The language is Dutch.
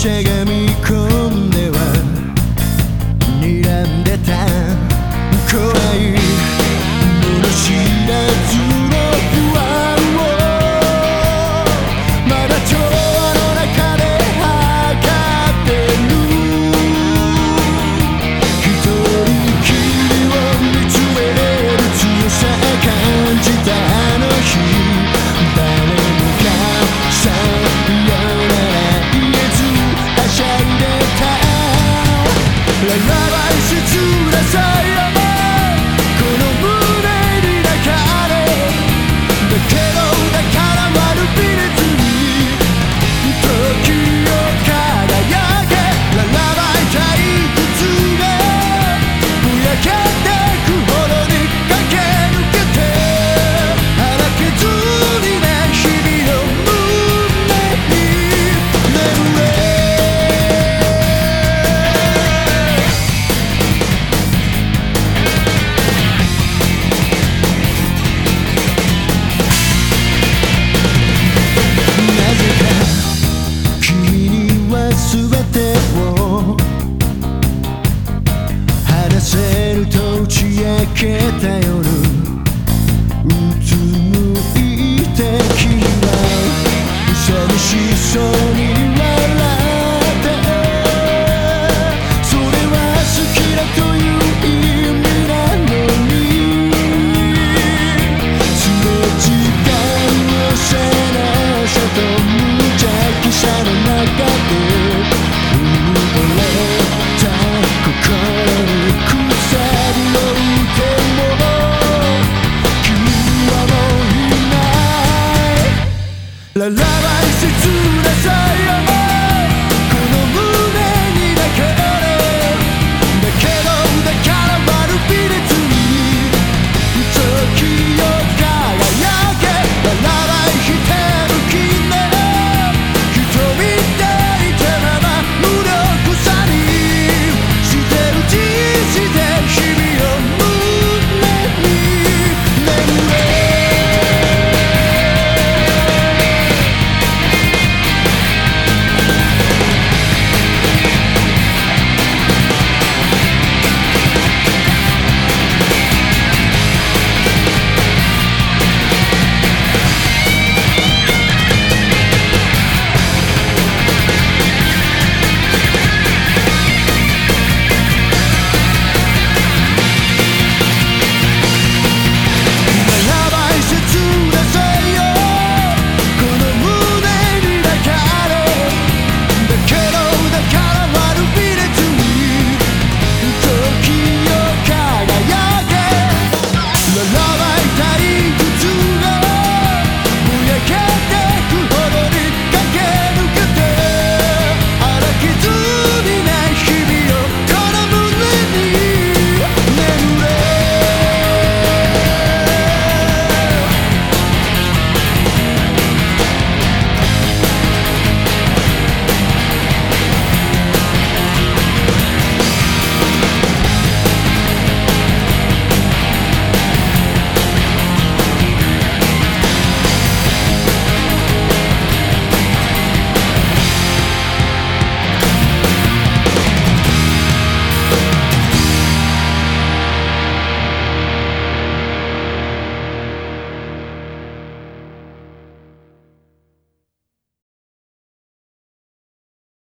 shaking